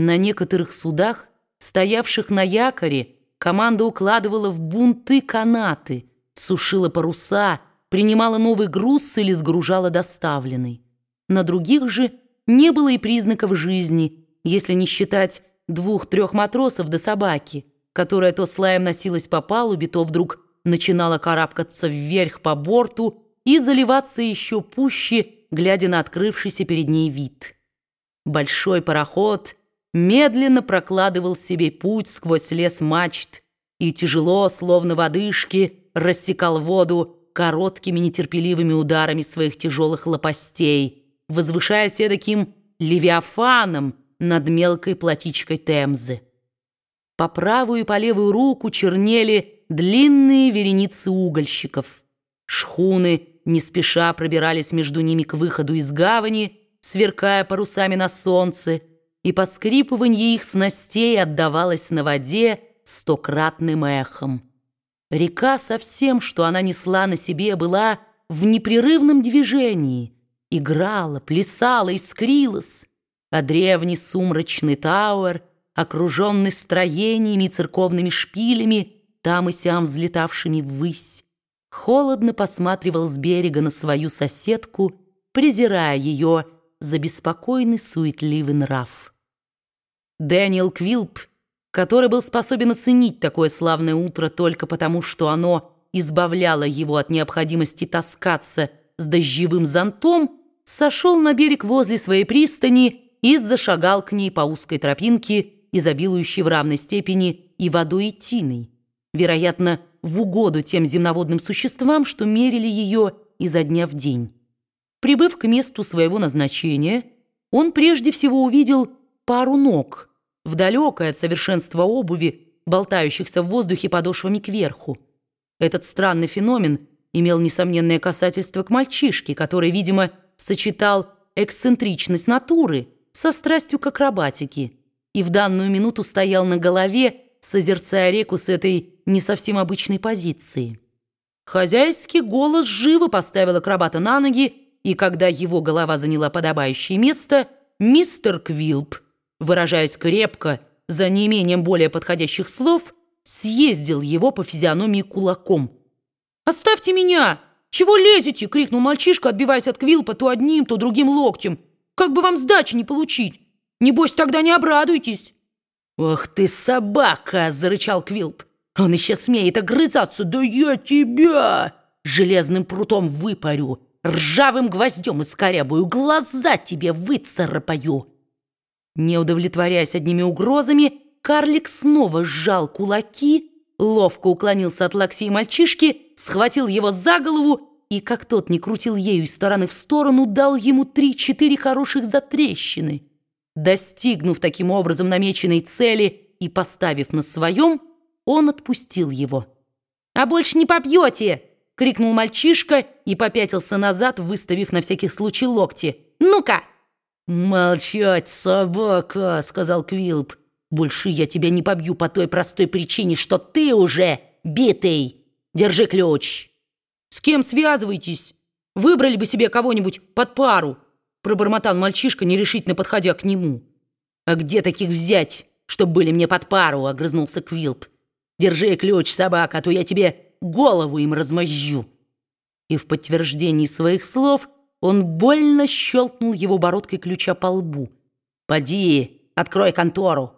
На некоторых судах, стоявших на якоре, команда укладывала в бунты канаты, сушила паруса, принимала новый груз или сгружала доставленный. На других же не было и признаков жизни, если не считать двух-трех матросов до собаки, которая то слаем носилась по палубе, то вдруг начинала карабкаться вверх по борту и заливаться еще пуще, глядя на открывшийся перед ней вид. Большой пароход медленно прокладывал себе путь сквозь лес мачт и тяжело, словно в одышке, рассекал воду короткими нетерпеливыми ударами своих тяжелых лопастей, возвышаясь таким левиафаном над мелкой платичкой Темзы. По правую и по левую руку чернели длинные вереницы угольщиков. Шхуны не спеша пробирались между ними к выходу из гавани, сверкая парусами на солнце, и поскрипыванье их снастей отдавалось на воде стократным эхом. Река со всем, что она несла на себе, была в непрерывном движении, играла, плясала, искрилась, а древний сумрачный Тауэр, окруженный строениями и церковными шпилями, там и сям взлетавшими ввысь, холодно посматривал с берега на свою соседку, презирая ее за беспокойный суетливый нрав. Дэниел Квилп, который был способен оценить такое славное утро только потому, что оно избавляло его от необходимости таскаться с дождевым зонтом, сошел на берег возле своей пристани и зашагал к ней по узкой тропинке, изобилующей в равной степени и водой и тиной, вероятно, в угоду тем земноводным существам, что мерили ее изо дня в день. Прибыв к месту своего назначения, он прежде всего увидел пару ног, в от совершенства обуви, болтающихся в воздухе подошвами кверху. Этот странный феномен имел несомненное касательство к мальчишке, который, видимо, сочетал эксцентричность натуры со страстью к акробатике и в данную минуту стоял на голове, созерцая реку с этой не совсем обычной позиции. Хозяйский голос живо поставил акробата на ноги и когда его голова заняла подобающее место, мистер Квилп, выражаясь крепко, за неимением более подходящих слов, съездил его по физиономии кулаком. «Оставьте меня! Чего лезете?» — крикнул мальчишка, отбиваясь от Квилпа то одним, то другим локтем. «Как бы вам сдачи не получить? Небось, тогда не обрадуйтесь!» «Ах ты собака!» — зарычал Квилп. «Он еще смеет огрызаться! Да я тебя железным прутом выпарю!» Ржавым гвоздем искорябую, глаза тебе выцарапаю!» Не удовлетворяясь одними угрозами, карлик снова сжал кулаки, ловко уклонился от локтей мальчишки, схватил его за голову и, как тот не крутил ею из стороны в сторону, дал ему три-четыре хороших затрещины. Достигнув таким образом намеченной цели и поставив на своем, он отпустил его. «А больше не побьете!» — крикнул мальчишка и попятился назад, выставив на всякий случай локти. «Ну-ка!» «Молчать, собака!» — сказал Квилп. «Больше я тебя не побью по той простой причине, что ты уже битый. Держи ключ!» «С кем связываетесь? Выбрали бы себе кого-нибудь под пару!» Пробормотал мальчишка, нерешительно подходя к нему. «А где таких взять, чтобы были мне под пару?» — огрызнулся Квилп. «Держи ключ, собака, а то я тебе голову им размозжу!» И в подтверждении своих слов он больно щелкнул его бородкой ключа по лбу. «Поди, открой контору!»